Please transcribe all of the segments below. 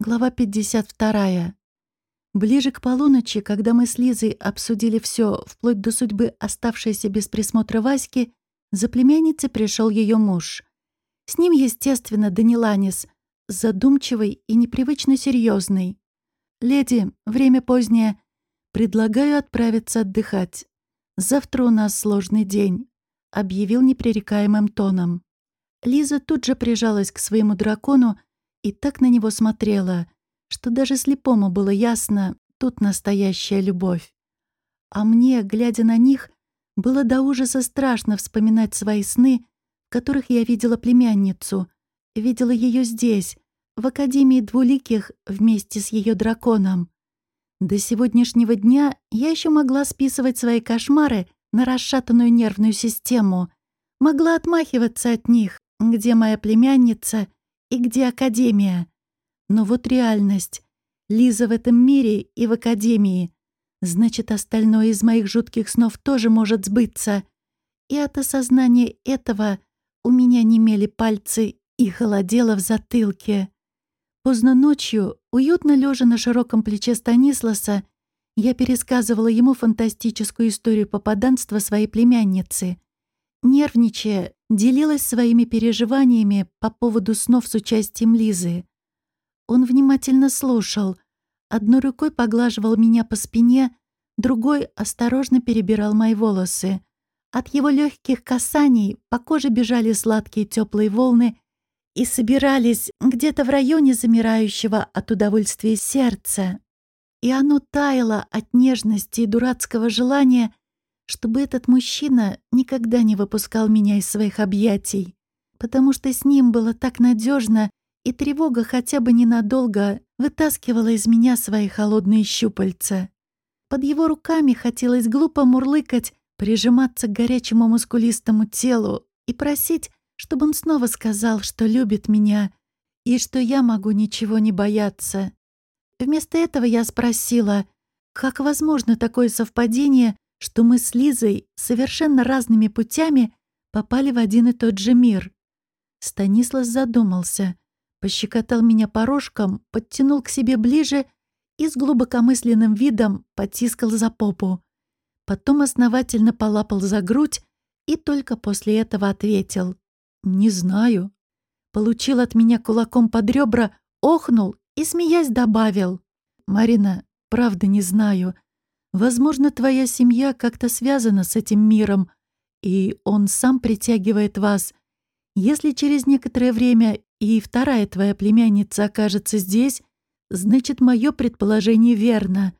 Глава 52. Ближе к полуночи, когда мы с Лизой обсудили все, вплоть до судьбы оставшейся без присмотра Васьки, за племянницей пришел ее муж. С ним, естественно, Даниланис, задумчивый и непривычно серьезный. «Леди, время позднее. Предлагаю отправиться отдыхать. Завтра у нас сложный день», — объявил непререкаемым тоном. Лиза тут же прижалась к своему дракону, и так на него смотрела, что даже слепому было ясно, тут настоящая любовь. А мне, глядя на них, было до ужаса страшно вспоминать свои сны, в которых я видела племянницу, видела ее здесь, в Академии Двуликих вместе с ее драконом. До сегодняшнего дня я еще могла списывать свои кошмары на расшатанную нервную систему, могла отмахиваться от них, где моя племянница и где Академия. Но вот реальность. Лиза в этом мире и в Академии. Значит, остальное из моих жутких снов тоже может сбыться. И от осознания этого у меня немели пальцы и холодело в затылке. Поздно ночью, уютно лежа на широком плече Станисласа, я пересказывала ему фантастическую историю попаданства своей племянницы. Нервничая, делилась своими переживаниями по поводу снов с участием Лизы. Он внимательно слушал, одной рукой поглаживал меня по спине, другой осторожно перебирал мои волосы. От его легких касаний по коже бежали сладкие теплые волны и собирались где-то в районе замирающего от удовольствия сердца. И оно таяло от нежности и дурацкого желания чтобы этот мужчина никогда не выпускал меня из своих объятий, потому что с ним было так надежно, и тревога хотя бы ненадолго вытаскивала из меня свои холодные щупальца. Под его руками хотелось глупо мурлыкать, прижиматься к горячему мускулистому телу и просить, чтобы он снова сказал, что любит меня и что я могу ничего не бояться. Вместо этого я спросила, как возможно такое совпадение, что мы с Лизой совершенно разными путями попали в один и тот же мир. Станислав задумался, пощекотал меня порожком, подтянул к себе ближе и с глубокомысленным видом потискал за попу. Потом основательно полапал за грудь и только после этого ответил «Не знаю». Получил от меня кулаком под ребра, охнул и, смеясь, добавил «Марина, правда не знаю». Возможно, твоя семья как-то связана с этим миром, и он сам притягивает вас. Если через некоторое время и вторая твоя племянница окажется здесь, значит, мое предположение верно.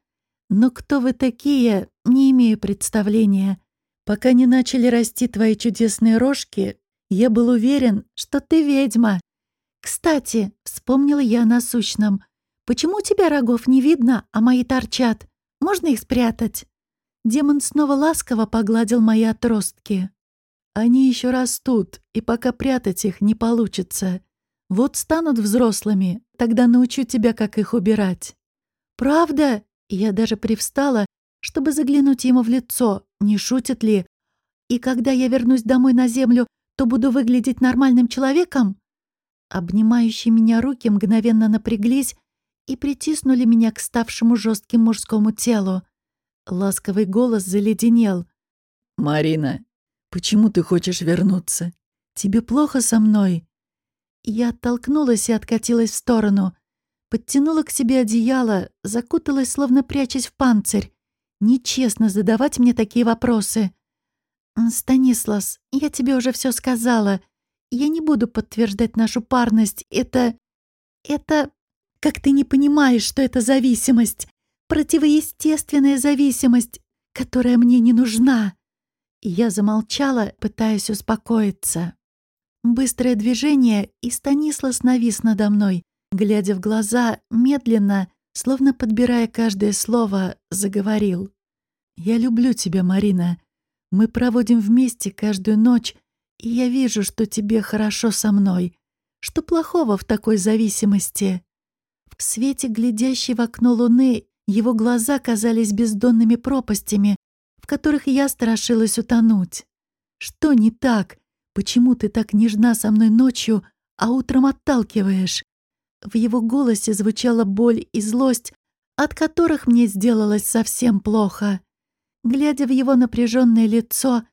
Но кто вы такие, не имею представления. Пока не начали расти твои чудесные рожки, я был уверен, что ты ведьма. Кстати, вспомнила я о насущном. Почему у тебя рогов не видно, а мои торчат? Можно их спрятать?» Демон снова ласково погладил мои отростки. «Они еще растут, и пока прятать их не получится. Вот станут взрослыми, тогда научу тебя, как их убирать». «Правда?» Я даже привстала, чтобы заглянуть ему в лицо, не шутит ли. «И когда я вернусь домой на землю, то буду выглядеть нормальным человеком?» Обнимающие меня руки мгновенно напряглись, и притиснули меня к ставшему жестким мужскому телу. Ласковый голос заледенел. «Марина, почему ты хочешь вернуться? Тебе плохо со мной?» Я оттолкнулась и откатилась в сторону. Подтянула к себе одеяло, закуталась, словно прячась в панцирь. Нечестно задавать мне такие вопросы. «Станислас, я тебе уже все сказала. Я не буду подтверждать нашу парность. Это... это... Как ты не понимаешь, что это зависимость? Противоестественная зависимость, которая мне не нужна. я замолчала, пытаясь успокоиться. Быстрое движение, и Станислав навис надо мной, глядя в глаза, медленно, словно подбирая каждое слово, заговорил. «Я люблю тебя, Марина. Мы проводим вместе каждую ночь, и я вижу, что тебе хорошо со мной. Что плохого в такой зависимости?» В свете, глядящей в окно луны, его глаза казались бездонными пропастями, в которых я страшилась утонуть. «Что не так? Почему ты так нежна со мной ночью, а утром отталкиваешь?» В его голосе звучала боль и злость, от которых мне сделалось совсем плохо. Глядя в его напряженное лицо,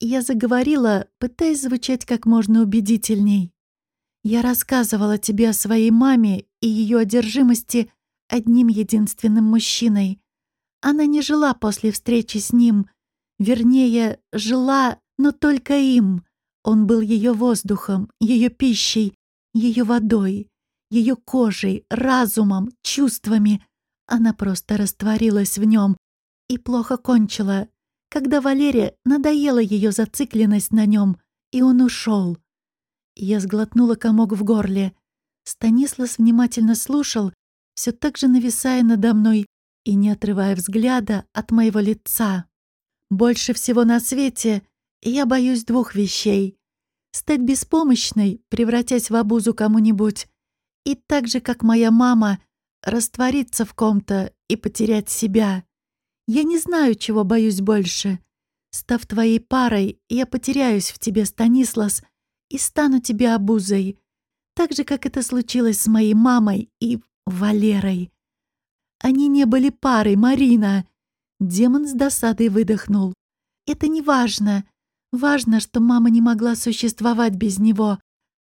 я заговорила, пытаясь звучать как можно убедительней. Я рассказывала тебе о своей маме и ее одержимости одним единственным мужчиной. Она не жила после встречи с ним. Вернее, жила, но только им. Он был ее воздухом, ее пищей, ее водой, ее кожей, разумом, чувствами. Она просто растворилась в нем и плохо кончила, когда Валерия надоела ее зацикленность на нем, и он ушел. Я сглотнула комок в горле. Станислав внимательно слушал, все так же нависая надо мной и не отрывая взгляда от моего лица. Больше всего на свете я боюсь двух вещей. Стать беспомощной, превратясь в обузу кому-нибудь, и так же, как моя мама, раствориться в ком-то и потерять себя. Я не знаю, чего боюсь больше. Став твоей парой, я потеряюсь в тебе, Станислас, и стану тебе обузой, так же, как это случилось с моей мамой и Валерой. Они не были парой, Марина. Демон с досадой выдохнул. Это не важно. Важно, что мама не могла существовать без него.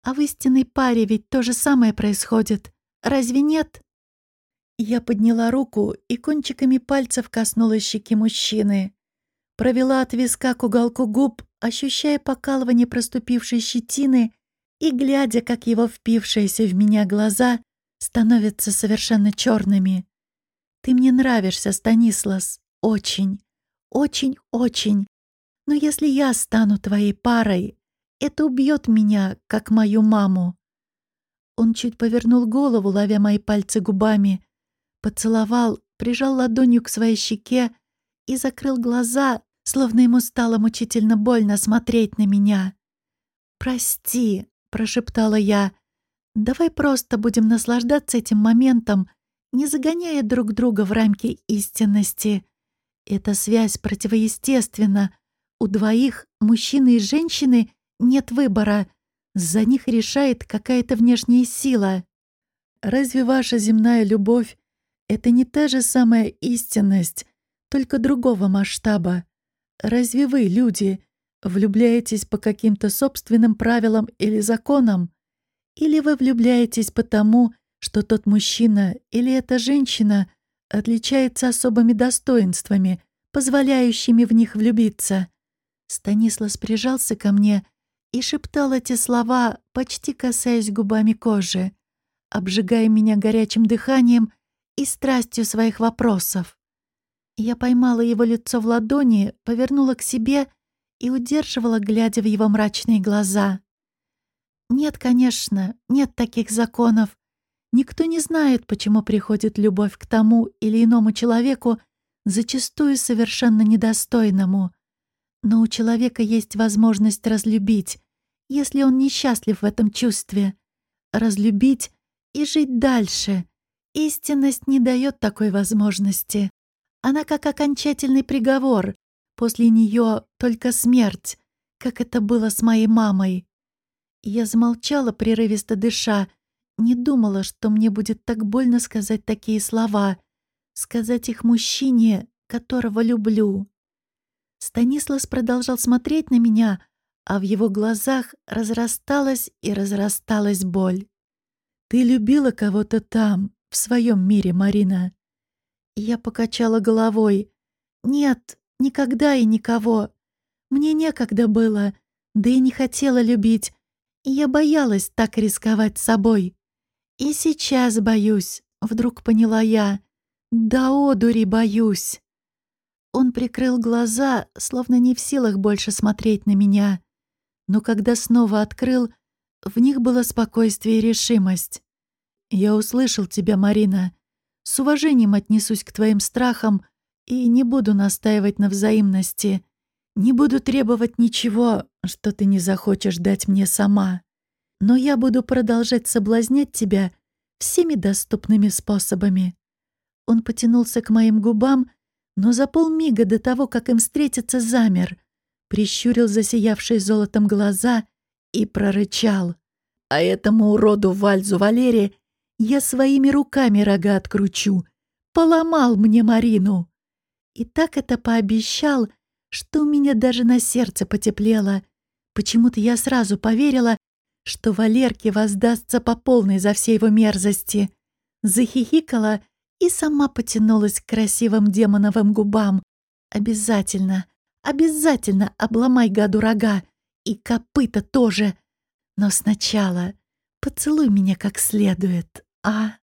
А в истинной паре ведь то же самое происходит. Разве нет? Я подняла руку и кончиками пальцев коснулась щеки мужчины. Провела от виска к уголку губ, ощущая покалывание проступившей щетины и глядя, как его впившиеся в меня глаза становятся совершенно черными. Ты мне нравишься, Станислас, очень, очень, очень. Но если я стану твоей парой, это убьет меня, как мою маму. Он чуть повернул голову, ловя мои пальцы губами, поцеловал, прижал ладонью к своей щеке и закрыл глаза, словно ему стало мучительно больно смотреть на меня. «Прости», — прошептала я, — «давай просто будем наслаждаться этим моментом не загоняя друг друга в рамки истинности. Эта связь противоестественна. У двоих, мужчины и женщины, нет выбора. За них решает какая-то внешняя сила. Разве ваша земная любовь — это не та же самая истинность, только другого масштаба? Разве вы, люди, влюбляетесь по каким-то собственным правилам или законам? Или вы влюбляетесь потому, что тот мужчина или эта женщина отличается особыми достоинствами, позволяющими в них влюбиться. Станислав прижался ко мне и шептал эти слова, почти касаясь губами кожи, обжигая меня горячим дыханием и страстью своих вопросов. Я поймала его лицо в ладони, повернула к себе и удерживала, глядя в его мрачные глаза. Нет, конечно, нет таких законов, Никто не знает, почему приходит любовь к тому или иному человеку, зачастую совершенно недостойному. Но у человека есть возможность разлюбить, если он несчастлив в этом чувстве. Разлюбить и жить дальше. Истинность не дает такой возможности. Она как окончательный приговор. После нее только смерть, как это было с моей мамой. Я замолчала, прерывисто дыша, не думала, что мне будет так больно сказать такие слова, сказать их мужчине, которого люблю. Станислав продолжал смотреть на меня, а в его глазах разрасталась и разрасталась боль. «Ты любила кого-то там, в своем мире, Марина?» Я покачала головой. «Нет, никогда и никого. Мне некогда было, да и не хотела любить, я боялась так рисковать собой. И сейчас боюсь, вдруг поняла я. Да одури боюсь. Он прикрыл глаза, словно не в силах больше смотреть на меня. Но когда снова открыл, в них было спокойствие и решимость. «Я услышал тебя, Марина. С уважением отнесусь к твоим страхам и не буду настаивать на взаимности. Не буду требовать ничего, что ты не захочешь дать мне сама но я буду продолжать соблазнять тебя всеми доступными способами». Он потянулся к моим губам, но за полмига до того, как им встретиться, замер, прищурил засиявшие золотом глаза и прорычал. «А этому уроду Вальзу Валере Я своими руками рога откручу. Поломал мне Марину. И так это пообещал, что у меня даже на сердце потеплело. Почему-то я сразу поверила, что Валерке воздастся по полной за все его мерзости. Захихикала и сама потянулась к красивым демоновым губам. Обязательно, обязательно обломай гаду рога. И копыта тоже. Но сначала поцелуй меня как следует, а?